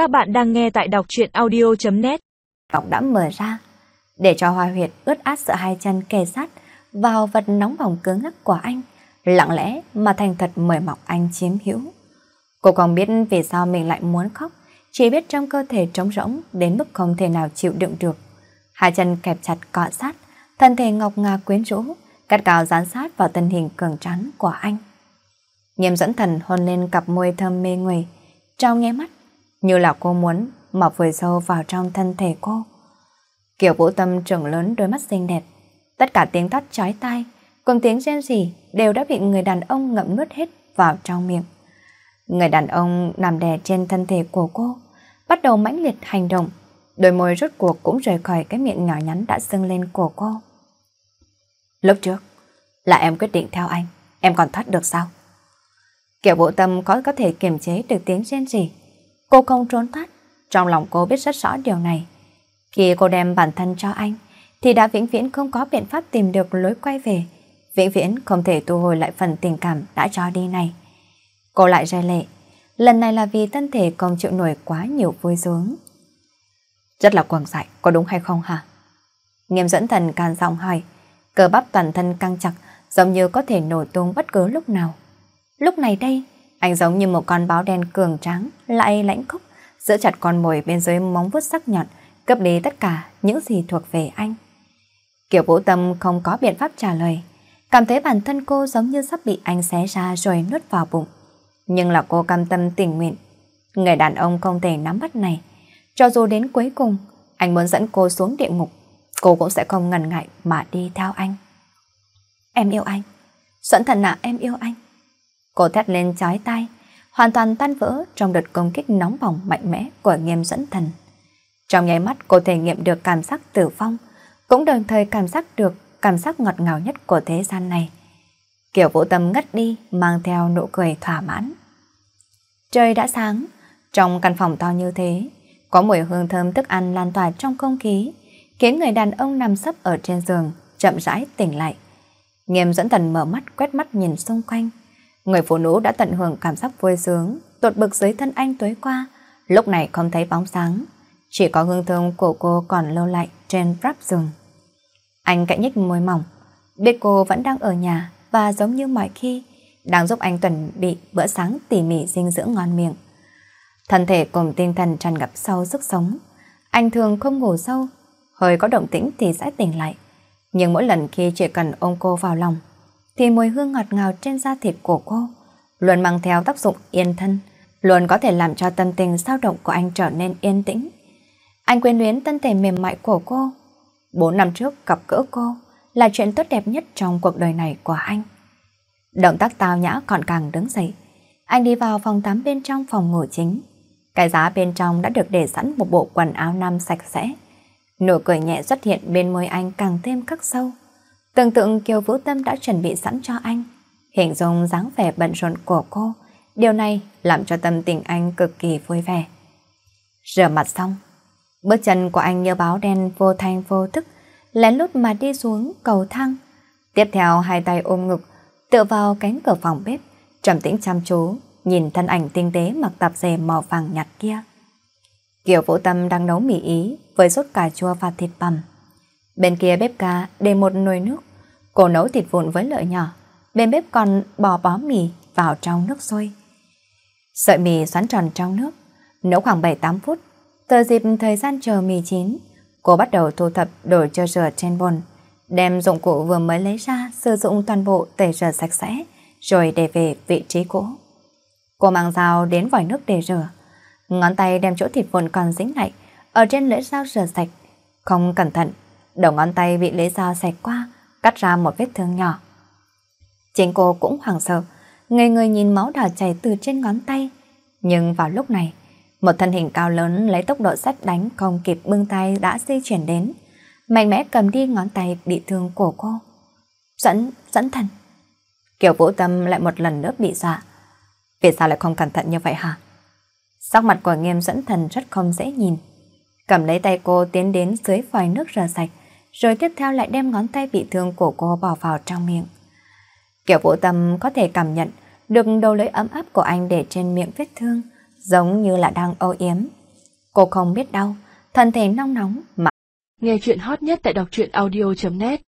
Các bạn đang nghe tại đọc truyện audio.net Cọc đã mở ra, để cho hoa huyệt ướt át sợ hai chân kề sát vào vật nóng bỏng cứng ngắc của anh, lặng lẽ mà thành thật mời mọc anh chiếm hữu. Cô còn biết vì sao mình lại muốn khóc, chỉ biết trong cơ thể trống rỗng đến mức không thể nào chịu đựng được. Hai chân kẹp chặt cọ sát, thân thể ngọc ngà quyến rũ, cắt cao dán sát vào thân hình cường trắng của anh. Nghiêm dẫn thần hôn lên cặp môi thơm mê người, trao nghe mắt, như là cô muốn mọc vùi sâu vào trong thân thể cô. Kiểu vũ tâm trưởng lớn đôi mắt xinh đẹp, tất cả tiếng thắt chói tai, cùng tiếng rên rỉ đều đã bị người đàn ông ngậm nuốt hết vào trong miệng. Người đàn ông nằm đè trên thân thể của cô, bắt đầu mãnh liệt hành động, đôi môi rốt cuộc cũng rời khỏi cái miệng nhỏ nhắn đã sưng lên của cô. Lúc trước, là em quyết định theo anh, em còn thoát được sao? Kiểu bộ tâm có có thể kiềm chế được tiếng rên rỉ. Cô không trốn thoát, trong lòng cô biết rất rõ điều này. Khi cô đem bản thân cho anh, thì đã vĩnh viễn không có biện pháp tìm được lối quay về, vĩnh viễn không thể thu hồi lại phần tình cảm đã cho đi này. Cô lại rơi lệ, lần này là vì thân thể không chịu nổi quá nhiều vui sướng. Rất là quần dại, có đúng hay không hả? Nghiêm dẫn thần can giọng hỏi, cơ bắp toàn thân căng chặt, giống như có thể nổ tung bất cứ lúc nào. Lúc này đây, anh giống như một con báo đen cường tráng, lại lãnh khốc, giữ chặt con mồi bên dưới móng vuốt sắc nhọn, cấp đi tất cả những gì thuộc về anh. Kiểu vũ tâm không có biện pháp trả lời, cảm thấy bản thân cô giống như sắp bị anh xé ra rồi nuốt vào bụng. Nhưng là cô cam tâm tình nguyện. Người đàn ông không thể nắm bắt này. Cho dù đến cuối cùng, anh muốn dẫn cô xuống địa ngục, cô cũng sẽ không ngần ngại mà đi theo anh. Em yêu anh. Xuân thần ạ em yêu anh. Cô thét lên chói tay, hoàn toàn tan vỡ trong đợt công kích nóng bỏng mạnh mẽ của nghiêm dẫn thần. Trong nháy mắt cô thể nghiệm được cảm giác tử vong, cũng đồng thời cảm giác được cảm giác ngọt ngào nhất của thế gian này. Kiểu vũ tâm ngất đi mang theo nụ cười thỏa mãn. Trời đã sáng, trong căn phòng to như thế, có mùi hương thơm thức ăn lan tỏa trong không khí, khiến người đàn ông nằm sấp ở trên giường, chậm rãi tỉnh lại. Nghiêm dẫn thần mở mắt quét mắt nhìn xung quanh. Người phụ nữ đã tận hưởng cảm giác vui sướng, tột bực dưới thân anh tối qua, lúc này không thấy bóng sáng. Chỉ có hương thơm của cô còn lâu lại trên rắp giường. Anh cạnh nhích môi mỏng, biết cô vẫn đang ở nhà và giống như mọi khi, đang giúp anh chuẩn bị bữa sáng tỉ mỉ dinh dưỡng ngon miệng. Thân thể cùng tinh thần tràn ngập sâu sức sống. Anh thường không ngủ sâu, hơi có động tĩnh thì sẽ tỉnh lại. Nhưng mỗi lần khi chỉ cần ôm cô vào lòng, thì mùi hương ngọt ngào trên da thịt của cô luôn mang theo tác dụng yên thân, luôn có thể làm cho tâm tình dao động của anh trở nên yên tĩnh. Anh quyến luyến thân thể mềm mại của cô. Bốn năm trước gặp gỡ cô là chuyện tốt đẹp nhất trong cuộc đời này của anh. Động tác tao nhã còn càng đứng dậy. Anh đi vào phòng tắm bên trong phòng ngủ chính. Cái giá bên trong đã được để sẵn một bộ quần áo nam sạch sẽ. Nụ cười nhẹ xuất hiện bên môi anh càng thêm khắc sâu. Tưởng tượng Kiều Vũ Tâm đã chuẩn bị sẵn cho anh. Hình dung dáng vẻ bận rộn của cô. Điều này làm cho tâm tình anh cực kỳ vui vẻ. Rửa mặt xong, bước chân của anh như báo đen vô thanh vô thức, lén lút mà đi xuống cầu thang. Tiếp theo hai tay ôm ngực, tựa vào cánh cửa phòng bếp, trầm tĩnh chăm chú, nhìn thân ảnh tinh tế mặc tạp dề màu vàng nhạt kia. Kiều Vũ Tâm đang nấu mì ý với sốt cà chua và thịt bằm. Bên kia bếp ga để một nồi nước, cô nấu thịt vụn với lợi nhỏ. Bên bếp còn bò bó mì vào trong nước sôi. Sợi mì xoắn tròn trong nước, nấu khoảng 7-8 phút. Tờ dịp thời gian chờ mì chín, cô bắt đầu thu thập đồ chơi rửa trên bồn, đem dụng cụ vừa mới lấy ra sử dụng toàn bộ tẩy rửa sạch sẽ, rồi để về vị trí cũ. Cô mang dao đến vòi nước để rửa, ngón tay đem chỗ thịt vụn còn dính lại ở trên lưỡi dao rửa sạch, không cẩn thận, đầu ngón tay bị lấy dao xẹt qua, cắt ra một vết thương nhỏ. Chính cô cũng hoảng sợ, ngây người nhìn máu đỏ chảy từ trên ngón tay. Nhưng vào lúc này, một thân hình cao lớn lấy tốc độ xét đánh không kịp bưng tay đã di chuyển đến, mạnh mẽ cầm đi ngón tay bị thương của cô. Dẫn, dẫn thần. Kiều Vũ Tâm lại một lần nữa bị dọa. Vì sao lại không cẩn thận như vậy hả? Sắc mặt của nghiêm dẫn thần rất không dễ nhìn. Cầm lấy tay cô tiến đến dưới vòi nước rửa sạch, rồi tiếp theo lại đem ngón tay bị thương của cô bỏ vào trong miệng. kiểu Vũ Tâm có thể cảm nhận được đầu lưỡi ấm áp của anh để trên miệng vết thương, giống như là đang âu yếm. Cô không biết đau, thân thể nóng nóng mà. Nghe chuyện hot nhất tại đọc truyện audio.net